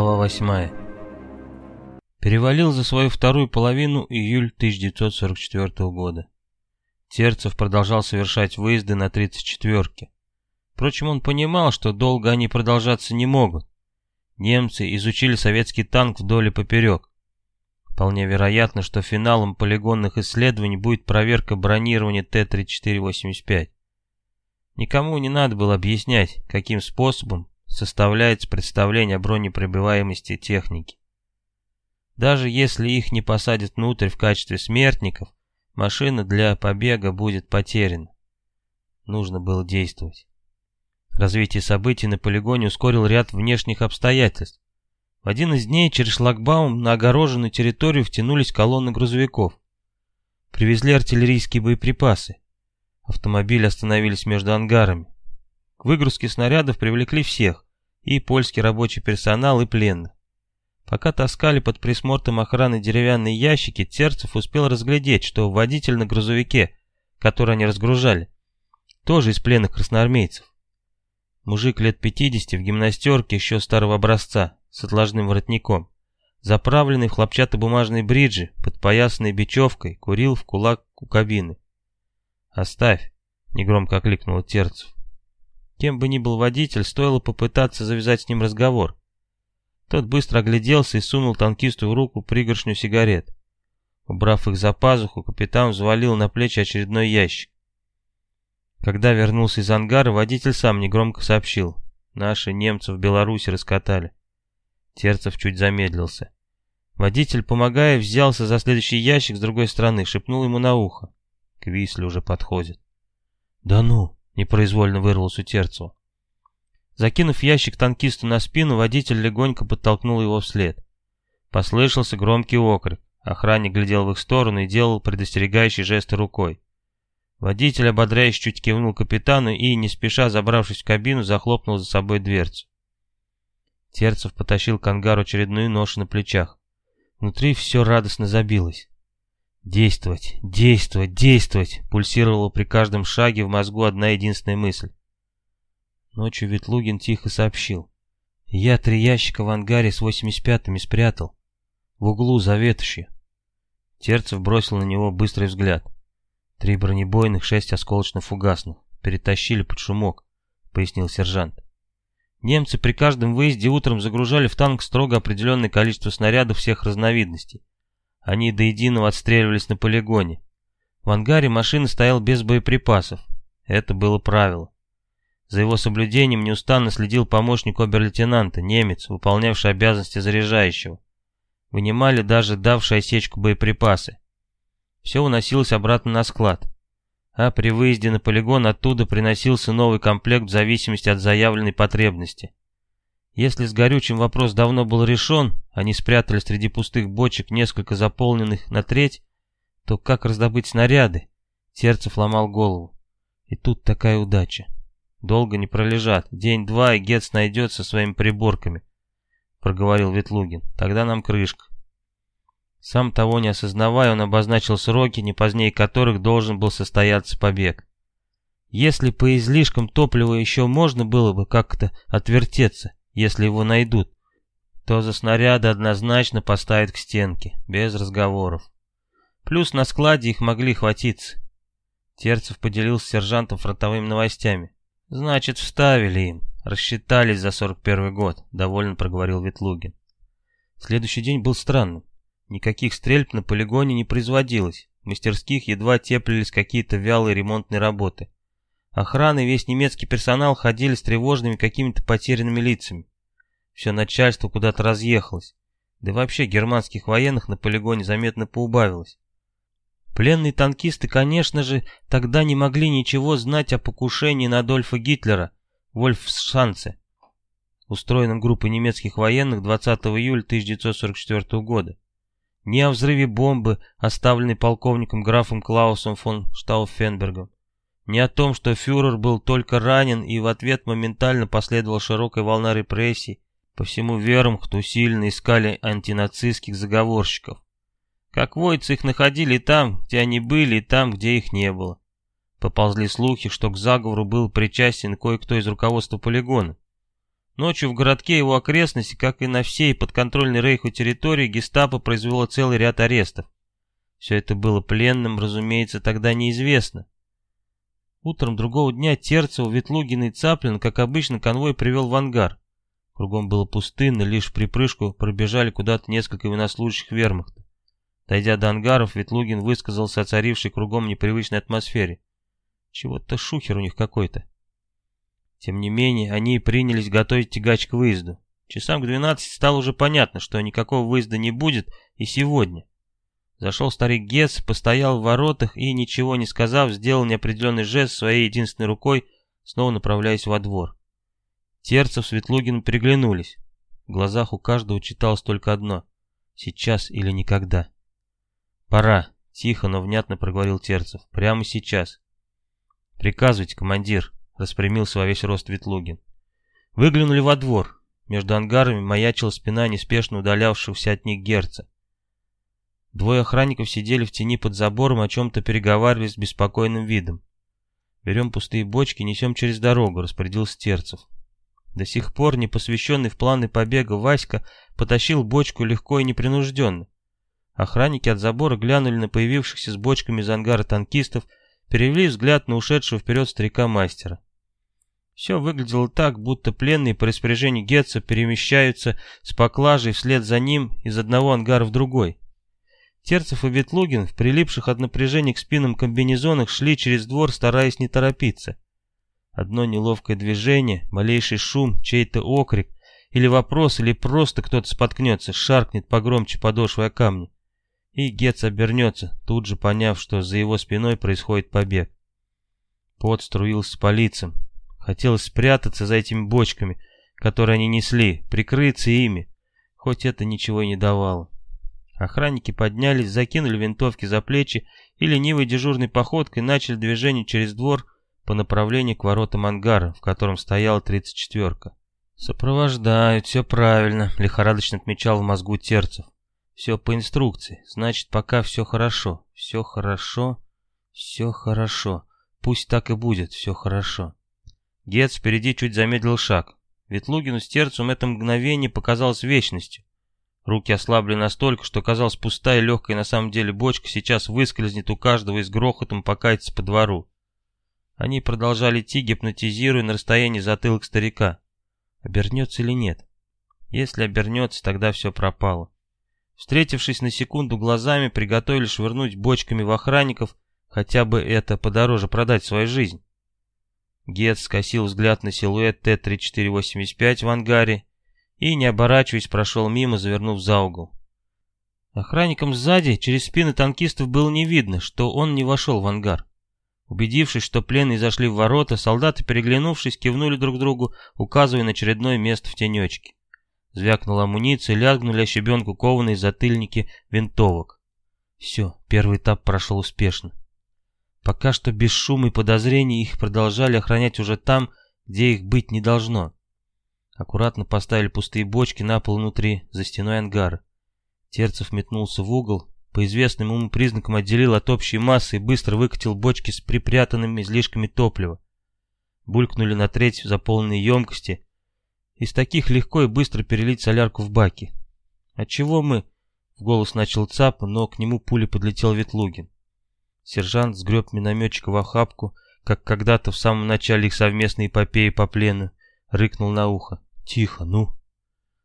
Глава 8. Перевалил за свою вторую половину июль 1944 года. Терцев продолжал совершать выезды на 34-ке. Впрочем, он понимал, что долго они продолжаться не могут. Немцы изучили советский танк вдоль и поперек. Вполне вероятно, что финалом полигонных исследований будет проверка бронирования Т-34-85. Никому не надо было объяснять, каким способом составляется представление о бронепробиваемости техники. Даже если их не посадят внутрь в качестве смертников, машина для побега будет потеряна. Нужно было действовать. Развитие событий на полигоне ускорил ряд внешних обстоятельств. В один из дней через шлагбаум на огороженную территорию втянулись колонны грузовиков. Привезли артиллерийские боеприпасы. Автомобили остановились между ангарами. К выгрузке снарядов привлекли всех, и польский рабочий персонал, и пленных. Пока таскали под присмотром охраны деревянные ящики, Терцев успел разглядеть, что водитель на грузовике, который они разгружали, тоже из пленных красноармейцев. Мужик лет 50 в гимнастерке еще старого образца, с отложным воротником, заправленный в хлопчатобумажные бриджи, подпоясанный бечевкой, курил в кулак у кабины. «Оставь», — негромко окликнул Терцев. Кем бы ни был водитель, стоило попытаться завязать с ним разговор. Тот быстро огляделся и сунул танкисту в руку пригоршню сигарет. Убрав их за пазуху, капитан взвалил на плечи очередной ящик. Когда вернулся из ангара, водитель сам негромко сообщил. Наши немцы в Беларуси раскатали. Терцев чуть замедлился. Водитель, помогая, взялся за следующий ящик с другой стороны, шепнул ему на ухо. К Висле уже подходит. «Да ну!» — непроизвольно вырвалось у Терцева. Закинув ящик танкисту на спину, водитель легонько подтолкнул его вслед. Послышался громкий окрик. Охранник глядел в их сторону и делал предостерегающие жесты рукой. Водитель, ободряюще чуть кивнул капитану и, не спеша забравшись в кабину, захлопнул за собой дверцу. Терцев потащил к ангару очередную ношу на плечах. Внутри все радостно забилось. Действовать, действовать, действовать, пульсировала при каждом шаге в мозгу одна единственная мысль. Ночью Ветлугин тихо сообщил. Я три ящика в ангаре с 85-ми спрятал. В углу за ветошью. Терцев бросил на него быстрый взгляд. Три бронебойных, шесть осколочно-фугасных. Перетащили под шумок, пояснил сержант. Немцы при каждом выезде утром загружали в танк строго определенное количество снарядов всех разновидностей. Они до единого отстреливались на полигоне. В ангаре машина стояла без боеприпасов. Это было правило. За его соблюдением неустанно следил помощник обер-лейтенанта, немец, выполнявший обязанности заряжающего. Вынимали даже давшие осечку боеприпасы. Все уносилось обратно на склад. А при выезде на полигон оттуда приносился новый комплект в зависимости от заявленной потребности. Если с горючим вопрос давно был решен, они спрятали среди пустых бочек несколько заполненных на треть, то как раздобыть снаряды? Терцев ломал голову. И тут такая удача. Долго не пролежат. День-два, и Гетц найдет со своими приборками, проговорил Ветлугин. Тогда нам крышка. Сам того не осознавая, он обозначил сроки, не позднее которых должен был состояться побег. Если по излишкам топлива еще можно было бы как-то отвертеться, если его найдут, то за снаряды однозначно поставят к стенке, без разговоров. Плюс на складе их могли хватиться. Терцев поделился с сержантом фронтовыми новостями. «Значит, вставили им. Рассчитались за 41 год», — довольно проговорил Ветлугин. Следующий день был странным. Никаких стрельб на полигоне не производилось. В мастерских едва теплились какие-то вялые ремонтные работы. Охрана и весь немецкий персонал ходили с тревожными какими-то потерянными лицами. Все начальство куда-то разъехалось. Да вообще германских военных на полигоне заметно поубавилось. Пленные танкисты, конечно же, тогда не могли ничего знать о покушении на Адольфа Гитлера Вольфшанце, устроенном группой немецких военных 20 июля 1944 года. Ни о взрыве бомбы, оставленной полковником графом Клаусом фон Штауфенбергом, не о том, что фюрер был только ранен и в ответ моментально последовала широкая волна репрессий. По всему вермахту усиленно искали антинацистских заговорщиков. Как войцы их находили там, где они были, и там, где их не было. Поползли слухи, что к заговору был причастен кое-кто из руководства полигона. Ночью в городке его окрестности, как и на всей подконтрольной Рейху территории, гестапо произвело целый ряд арестов. Все это было пленным, разумеется, тогда неизвестно. Утром другого дня Терцева, Ветлугина и Цаплин, как обычно, конвой привел в ангар. Кругом было пустынно, лишь в припрыжку пробежали куда-то несколько военнослужащих вермахта. Дойдя до ангаров, Ветлугин высказался о царившей кругом непривычной атмосфере. Чего-то шухер у них какой-то. Тем не менее, они принялись готовить тягач к выезду. Часам к 12 стало уже понятно, что никакого выезда не будет и сегодня. Зашел старик Гец, постоял в воротах и, ничего не сказав, сделал неопределенный жест своей единственной рукой, снова направляясь во двор. Терцев с Ветлугиным переглянулись. В глазах у каждого читалось только одно — сейчас или никогда. «Пора», — тихо, но внятно проговорил Терцев, — «прямо сейчас». «Приказывайте, командир», — распрямился во весь рост Ветлугин. Выглянули во двор. Между ангарами маячила спина неспешно удалявшегося от них герца. Двое охранников сидели в тени под забором, о чем-то переговаривались с беспокойным видом. «Берем пустые бочки, несем через дорогу», — распорядился Терцев. До сих пор не посвященный в планы побега Васька потащил бочку легко и непринужденно. Охранники от забора глянули на появившихся с бочками из ангара танкистов, перевели взгляд на ушедшего вперед старика-мастера. Все выглядело так, будто пленные по распоряжению Гетца перемещаются с поклажей вслед за ним из одного ангара в другой. Терцев и Ветлугин в прилипших от напряжения к спинам комбинезонах шли через двор, стараясь не торопиться. Одно неловкое движение, малейший шум, чей-то окрик, или вопрос, или просто кто-то споткнется, шаркнет погромче подошвы о камни. И Гетц обернется, тут же поняв, что за его спиной происходит побег. Пот струился по лицам. Хотелось спрятаться за этими бочками, которые они несли, прикрыться ими, хоть это ничего и не давало. Охранники поднялись, закинули винтовки за плечи и ленивой дежурной походкой начали движение через двор по направлению к воротам ангара, в котором стояла тридцать четверка. «Сопровождают, все правильно», — лихорадочно отмечал в мозгу Терцев. «Все по инструкции, значит, пока все хорошо, все хорошо, все хорошо. Пусть так и будет, все хорошо». Гец впереди чуть замедлил шаг. Ветлугину с Терцем это мгновение показалось вечностью. Руки ослабли настолько, что казалось пустая легкая на самом деле бочка сейчас выскользнет у каждого и с грохотом покатится по двору. Они продолжали идти, гипнотизируя на расстоянии затылок старика. Обернется или нет? Если обернется, тогда все пропало. Встретившись на секунду глазами, приготовили швырнуть бочками в охранников, хотя бы это подороже продать свою жизнь. Гет скосил взгляд на силуэт Т-3485 в ангаре и, не оборачиваясь, прошел мимо, завернув за угол. Охранникам сзади, через спины танкистов было не видно, что он не вошел в ангар. Убедившись, что пленные зашли в ворота, солдаты, переглянувшись, кивнули друг другу, указывая на очередное место в тенечке. Звякнула амуниция, лягнули щебенку кованые затыльники винтовок. Все, первый этап прошел успешно. Пока что без шума и подозрений их продолжали охранять уже там, где их быть не должно. Аккуратно поставили пустые бочки на пол внутри, за стеной ангара. Терцев метнулся в угол, по известным ему признакам отделил от общей массы и быстро выкатил бочки с припрятанными излишками топлива. Булькнули на треть заполненные емкости. Из таких легко и быстро перелить солярку в баки. «Отчего мы?» — в голос начал ЦАП, но к нему пули подлетел Ветлугин. Сержант сгреб минометчика в охапку, как когда-то в самом начале их совместной эпопеи по плену, рыкнул на ухо. Тихо, ну.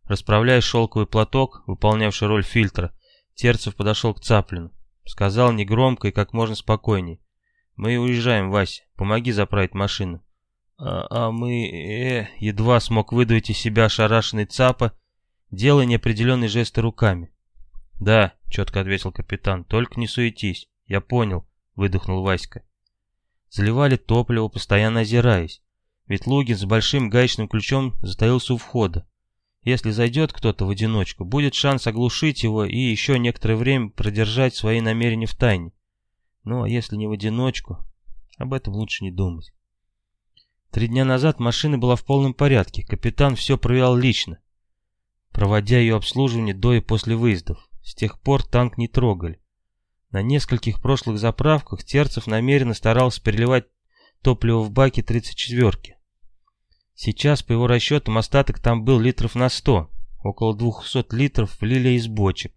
Расправляя шелковый платок, выполнявший роль фильтра, Терцев подошел к Цаплину. Сказал негромко и как можно спокойней. «Мы уезжаем, Вася. Помоги заправить машину». «А, а мы... э...» Едва смог выдавить из себя ошарашенный Цапа, делая неопределенные жесты руками. «Да», — четко ответил капитан, — «только не суетись. Я понял», — выдохнул Васька. Заливали топливо, постоянно озираясь. Ведь Лугин с большим гаечным ключом затаился у входа. Если зайдет кто-то в одиночку, будет шанс оглушить его и еще некоторое время продержать свои намерения в тайне. Ну а если не в одиночку, об этом лучше не думать. Три дня назад машина была в полном порядке, капитан все проверял лично, проводя ее обслуживание до и после выездов. С тех пор танк не трогали. На нескольких прошлых заправках Терцев намеренно старался переливать топливо в баке 34-ки. Сейчас, по его расчетам, остаток там был литров на сто. Около двухсот литров влили из бочек.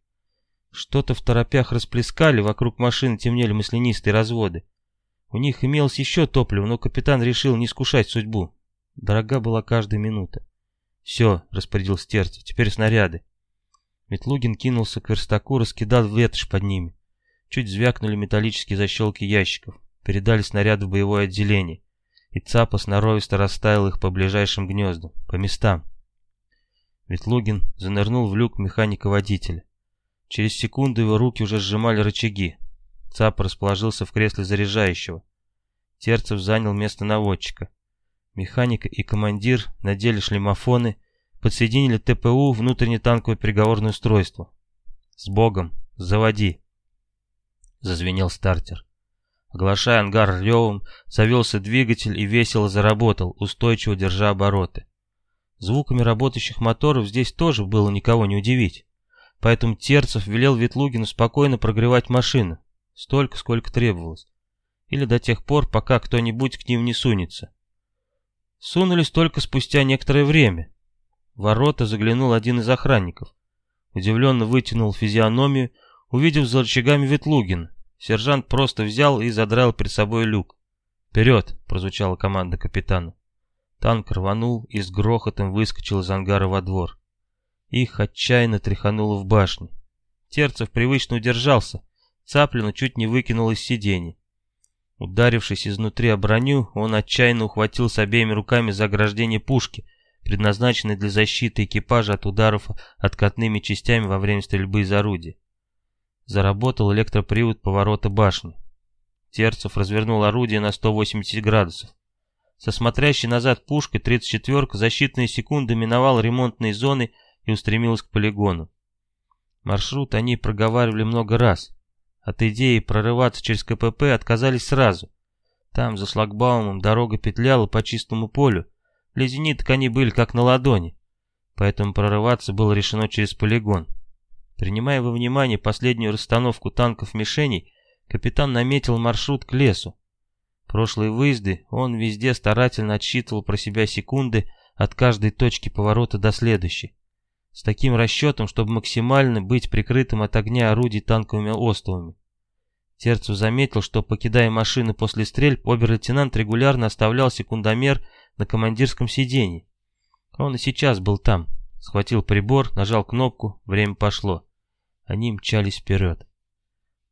Что-то в торопях расплескали, вокруг машины темнели маслянистые разводы. У них имелось еще топливо, но капитан решил не скушать судьбу. Дорога была каждая минута. «Все», — распорядил Стерцев, — «теперь снаряды». Ветлугин кинулся к верстаку, раскидал ветошь под ними. Чуть звякнули металлические защелки ящиков. Передали снаряды в боевое отделение. И Цапа сноровисто расставил их по ближайшим гнездам, по местам. Ветлугин занырнул в люк механика-водителя. Через секунду его руки уже сжимали рычаги. Цапа расположился в кресле заряжающего. Терцев занял место наводчика. Механик и командир надели шлемофоны, подсоединили ТПУ, внутреннее танковое переговорное устройство. «С Богом! Заводи!» Зазвенел стартер. Оглашая ангар ревом, завелся двигатель и весело заработал, устойчиво держа обороты. Звуками работающих моторов здесь тоже было никого не удивить. Поэтому Терцев велел Ветлугину спокойно прогревать машину, столько, сколько требовалось. Или до тех пор, пока кто-нибудь к ним не сунется. Сунулись только спустя некоторое время. В ворота заглянул один из охранников. Удивленно вытянул физиономию, увидев за рычагами Ветлугина. Сержант просто взял и задрал перед собой люк. «Вперед!» — прозвучала команда капитана. Танк рванул и с грохотом выскочил из ангара во двор. Их отчаянно тряхануло в башне. Терцев привычно удержался, Цаплину чуть не выкинул из сиденья. Ударившись изнутри о броню, он отчаянно ухватился обеими руками за ограждение пушки, предназначенной для защиты экипажа от ударов откатными частями во время стрельбы из орудия. Заработал электропривод поворота башни. Терцев развернул орудие на 180 градусов. Со смотрящей назад пушкой 34-ка за считанные секунды миновал ремонтные зоны и устремилась к полигону. Маршрут они проговаривали много раз. От идеи прорываться через КПП отказались сразу. Там, за шлагбаумом, дорога петляла по чистому полю. Для зениток они были как на ладони. Поэтому прорываться было решено через полигон. Принимая во внимание последнюю расстановку танков-мишеней, капитан наметил маршрут к лесу. Прошлые выезды он везде старательно отсчитывал про себя секунды от каждой точки поворота до следующей. С таким расчетом, чтобы максимально быть прикрытым от огня орудий танковыми островами. Терцев заметил, что, покидая машину после стрельб, обер-лейтенант регулярно оставлял секундомер на командирском сиденье. Он и сейчас был там. Схватил прибор, нажал кнопку, время пошло. Они мчались вперед.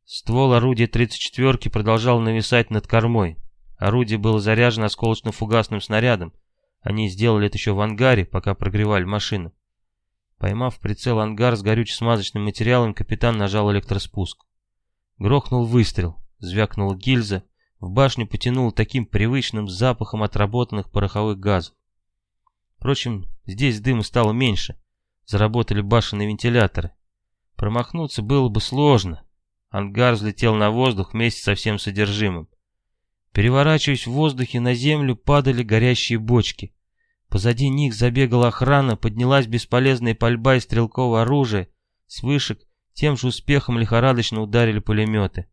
Ствол орудия 34-ки продолжал нависать над кормой. Орудие было заряжено осколочно-фугасным снарядом. Они сделали это еще в ангаре, пока прогревали машину. Поймав прицел ангар с горюче-смазочным материалом, капитан нажал электроспуск. Грохнул выстрел, звякнула гильза, в башню потянуло таким привычным запахом отработанных пороховых газов. Впрочем, здесь дыма стало меньше. Заработали башенные вентиляторы. Промахнуться было бы сложно. Ангар взлетел на воздух вместе со всем содержимым. Переворачиваясь в воздухе, на землю падали горящие бочки. Позади них забегала охрана, поднялась бесполезная пальба из стрелкового оружия. С вышек тем же успехом лихорадочно ударили пулеметы.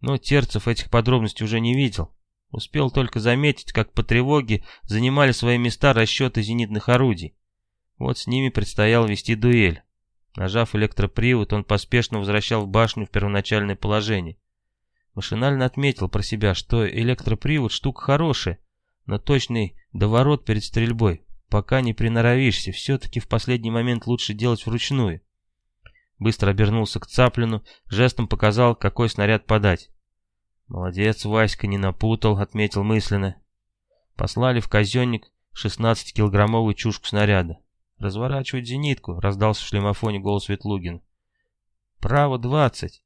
Но Терцев этих подробностей уже не видел. Успел только заметить, как по тревоге занимали свои места расчеты зенитных орудий. Вот с ними предстояло вести дуэль. Нажав электропривод, он поспешно возвращал башню в первоначальное положение. Машинально отметил про себя, что электропривод штука хорошая, но точный доворот перед стрельбой. Пока не приноровишься, все-таки в последний момент лучше делать вручную. Быстро обернулся к Цаплину, жестом показал, какой снаряд подать. «Молодец, Васька, не напутал», — отметил мысленно. Послали в казенник 16-килограммовую чушку снаряда. «Разворачивать зенитку», — раздался в шлемофоне голос Ветлугин. «Право, двадцать».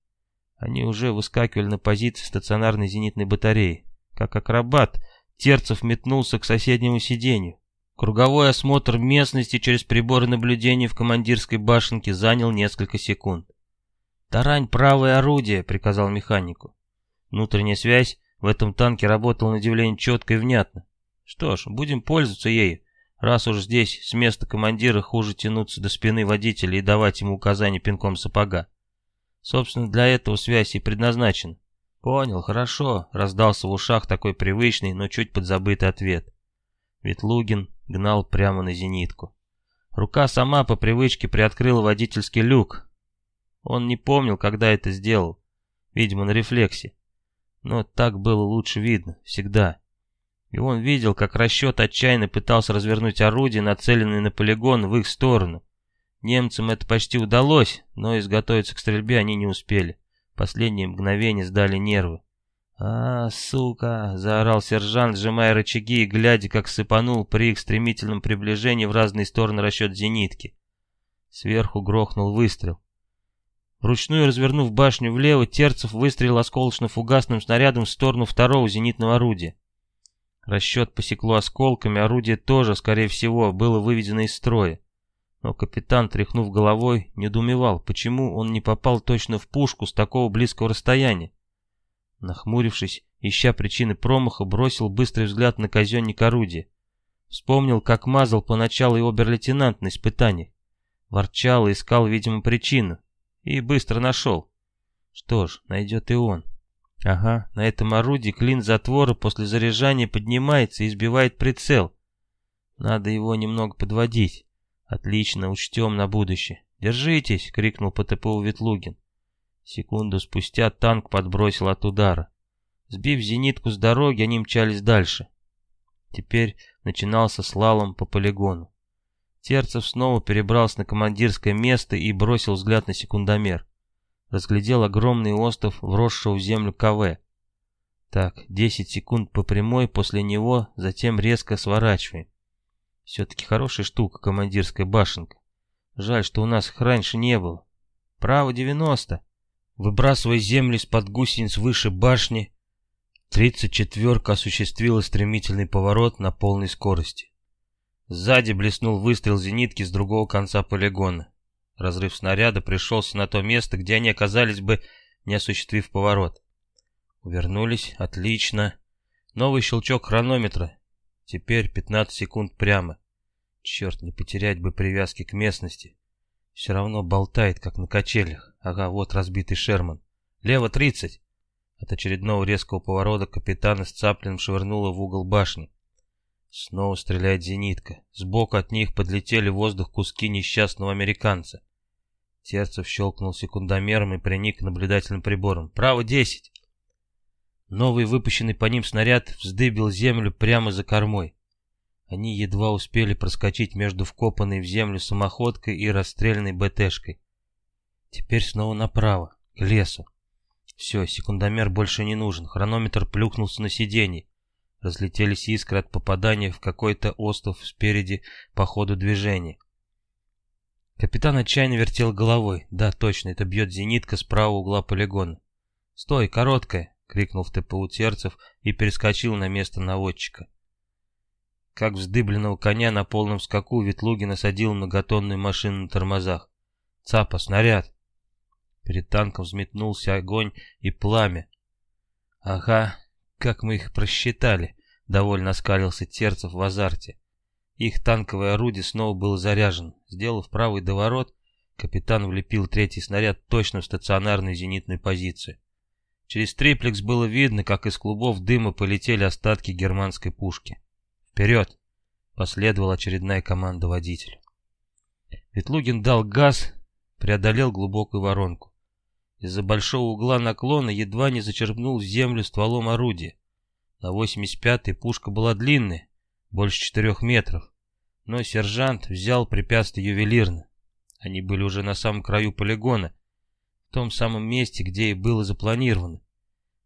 Они уже выскакивали на позиции стационарной зенитной батареи. Как акробат, Терцев метнулся к соседнему сиденью. Круговой осмотр местности через приборы наблюдения в командирской башенке занял несколько секунд. «Тарань правое орудие», — приказал механику. Внутренняя связь в этом танке работала на удивление четко и внятно. Что ж, будем пользоваться ею. Раз уж здесь с места командира хуже тянуться до спины водителя и давать ему указания пинком сапога. Собственно, для этого связь и предназначена. Понял, хорошо, раздался в ушах такой привычный, но чуть подзабытый ответ. Ветлугин гнал прямо на зенитку. Рука сама по привычке приоткрыла водительский люк. Он не помнил, когда это сделал. Видимо, на рефлексе. Но так было лучше видно, всегда. И он видел, как расчет отчаянно пытался развернуть орудие, нацеленное на полигон, в их сторону. Немцам это почти удалось, но изготовиться к стрельбе они не успели. Последние мгновения сдали нервы. «А, сука!» — заорал сержант, сжимая рычаги и глядя, как сыпанул при их стремительном приближении в разные стороны расчет зенитки. Сверху грохнул выстрел. Вручную развернув башню влево, Терцев выстрелил осколочно-фугасным снарядом в сторону второго зенитного орудия. Расчет посекло осколками, орудие тоже, скорее всего, было выведено из строя. Но капитан, тряхнув головой, недоумевал, почему он не попал точно в пушку с такого близкого расстояния. Нахмурившись, ища причины промаха, бросил быстрый взгляд на казенник орудия. Вспомнил, как мазал поначалу и обер-лейтенант на испытаниях. Ворчал и искал, видимо, причину. И быстро нашел. Что ж, найдет и он. Ага, на этом орудии клин затвора после заряжания поднимается и сбивает прицел. Надо его немного подводить. Отлично, учтем на будущее. «Держитесь!» — крикнул по ТПУ Ветлугин. Секунду спустя танк подбросил от удара. Сбив зенитку с дороги, они мчались дальше. Теперь начинался слалом по полигону. Терцев снова перебрался на командирское место и бросил взгляд на секундомер. Разглядел огромный остров, вросшего в землю КВ. Так, 10 секунд по прямой, после него, затем резко сворачиваем. Все-таки хорошая штука командирская башенка. Жаль, что у нас их раньше не было. Право 90. Выбрасывая землю из-под гусениц выше башни, тридцать четверка осуществила стремительный поворот на полной скорости. Сзади блеснул выстрел зенитки с другого конца полигона. Разрыв снаряда пришелся на то место, где они оказались бы, не осуществив поворот. Увернулись, отлично. Новый щелчок хронометра. Теперь 15 секунд прямо. Черт, не потерять бы привязки к местности. Все равно болтает, как на качелях. Ага, вот разбитый Шерман. Лево тридцать. От очередного резкого поворота капитана с цаплином швырнуло в угол башни. Снова стреляет зенитка. Сбоку от них подлетели в воздух куски несчастного американца. Терцев щелкнул секундомером и приник к наблюдательным приборам. «Право десять!» Новый выпущенный по ним снаряд вздыбил землю прямо за кормой. Они едва успели проскочить между вкопанной в землю самоходкой и расстрелянной БТшкой. Теперь снова направо, к лесу. Все, секундомер больше не нужен. Хронометр плюхнулся на сиденье. Разлетелись искры от попадания в какой-то остров спереди по ходу движения. Капитан отчаянно вертел головой. Да, точно, это бьет зенитка с правого угла полигона. «Стой, короткая!» — крикнул в ТПУ Терцев и перескочил на место наводчика. Как вздыбленного коня на полном скаку Ветлугин осадил многотонную машину на тормозах. «Цапа, снаряд!» Перед танком взметнулся огонь и пламя. «Ага, как мы их просчитали!» — довольно оскалился Терцев в азарте. Их танковое орудие снова было заряжено. Сделав правый доворот, капитан влепил третий снаряд точно в стационарную зенитную позицию. Через триплекс было видно, как из клубов дыма полетели остатки германской пушки. «Вперед!» — последовала очередная команда водителя. Ветлугин дал газ, преодолел глубокую воронку. Из-за большого угла наклона едва не зачерпнул землю стволом орудия. На 85-й пушка была длинная, больше четырех метров, но сержант взял препятствие ювелирно. Они были уже на самом краю полигона, в том самом месте, где и было запланировано.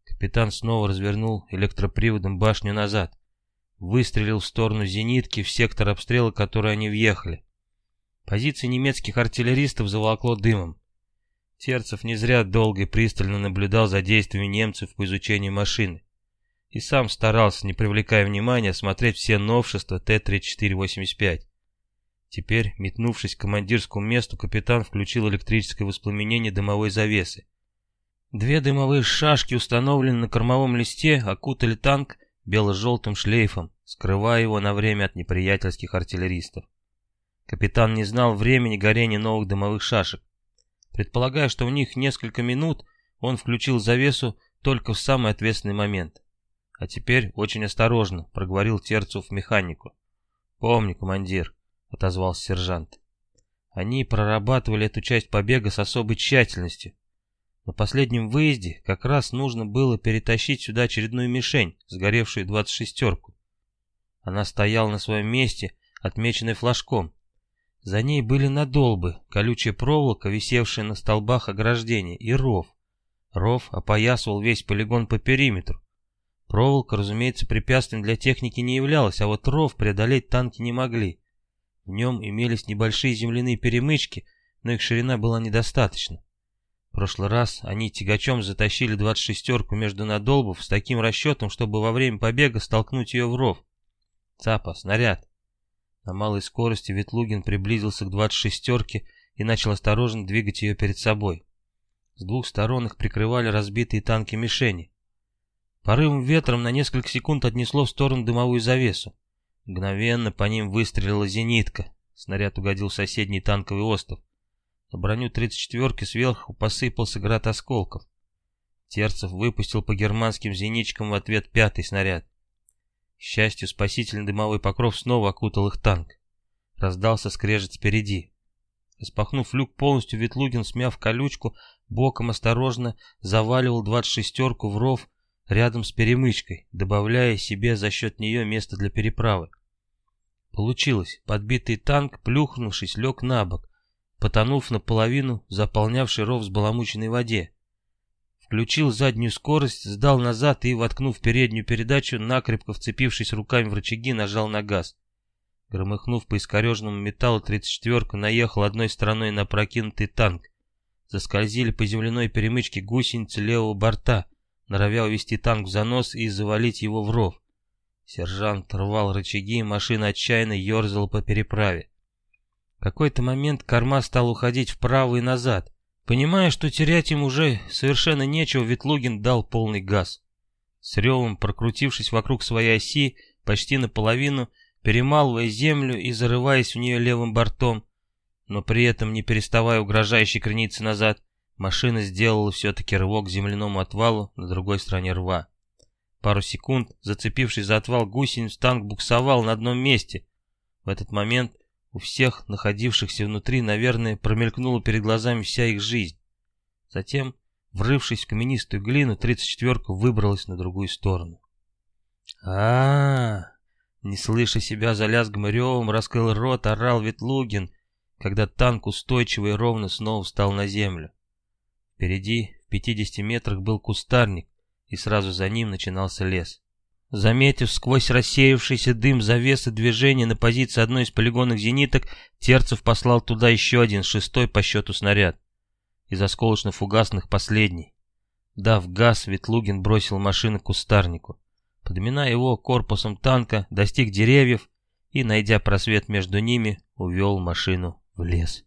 Капитан снова развернул электроприводом башню назад выстрелил в сторону зенитки в сектор обстрела, который они въехали. Позиции немецких артиллеристов заволокло дымом. Терцев не зря долго и пристально наблюдал за действиями немцев по изучению машины. И сам старался, не привлекая внимания, смотреть все новшества Т-3485. Теперь, метнувшись к командирскому месту, капитан включил электрическое воспламенение дымовой завесы. Две дымовые шашки, установленные на кормовом листе, окутали танк бело-желтым шлейфом, скрывая его на время от неприятельских артиллеристов. Капитан не знал времени горения новых дымовых шашек. Предполагая, что в них несколько минут, он включил завесу только в самый ответственный момент. «А теперь очень осторожно», — проговорил Терцев механику. «Помню, командир», — отозвался сержант. Они прорабатывали эту часть побега с особой тщательностью. На последнем выезде как раз нужно было перетащить сюда очередную мишень, сгоревшую двадцать шестерку. Она стояла на своем месте, отмеченной флажком. За ней были надолбы, колючая проволока, висевшая на столбах ограждения, и ров. Ров опоясывал весь полигон по периметру. Проволока, разумеется, препятствием для техники не являлась, а вот ров преодолеть танки не могли. В нем имелись небольшие земляные перемычки, но их ширина была недостаточна. В прошлый раз они тягачом затащили 26-ку между надолбов с таким расчетом, чтобы во время побега столкнуть ее в ров. Цапа, снаряд. На малой скорости Ветлугин приблизился к 26-ке и начал осторожно двигать ее перед собой. С двух сторон их прикрывали разбитые танки мишени. Порывом ветром на несколько секунд отнесло в сторону дымовую завесу. Мгновенно по ним выстрелила зенитка. Снаряд угодил в соседний танковый остров. На броню 34-ки сверху посыпался град осколков. Терцев выпустил по германским зеничкам в ответ пятый снаряд. К счастью, спасительный дымовой покров снова окутал их танк. Раздался скрежет спереди. Распахнув люк полностью, Ветлугин, смяв колючку, боком осторожно заваливал 26-ку в ров рядом с перемычкой, добавляя себе за счет нее место для переправы. Получилось. Подбитый танк, плюхнувшись, лег на бок, потонув наполовину заполнявший ров с баламученной воде включил заднюю скорость, сдал назад и, воткнув переднюю передачу, накрепко вцепившись руками в рычаги, нажал на газ. Громыхнув по искореженному металлу, 34-ка наехал одной стороной на прокинутый танк. Заскользили по земляной перемычке гусеницы левого борта, норовя увести танк в занос и завалить его в ров. Сержант рвал рычаги, машина отчаянно ерзала по переправе. В какой-то момент корма стала уходить вправо и назад. Понимая, что терять им уже совершенно нечего, Ветлугин дал полный газ. С ревом, прокрутившись вокруг своей оси, почти наполовину, перемалывая землю и зарываясь в нее левым бортом, но при этом не переставая угрожающе крениться назад, машина сделала все-таки рывок к земляному отвалу на другой стороне рва. Пару секунд, зацепившись за отвал гусениц, танк буксовал на одном месте. В этот момент у всех, находившихся внутри, наверное, промелькнула перед глазами вся их жизнь. Затем, врывшись в каменистую глину, тридцать четверка выбралась на другую сторону. а, -а, -а Не слыша себя за лязгом и ревом, раскрыл рот, орал Ветлугин, когда танк устойчиво и ровно снова встал на землю. Впереди, в пятидесяти метрах, был кустарник, и сразу за ним начинался лес. Заметив сквозь рассеявшийся дым завесы движения на позиции одной из полигонных зениток, Терцев послал туда еще один, шестой по счету снаряд. Из осколочно-фугасных последний. Дав газ, Ветлугин бросил машину к кустарнику. Подминая его корпусом танка, достиг деревьев и, найдя просвет между ними, увел машину в лес.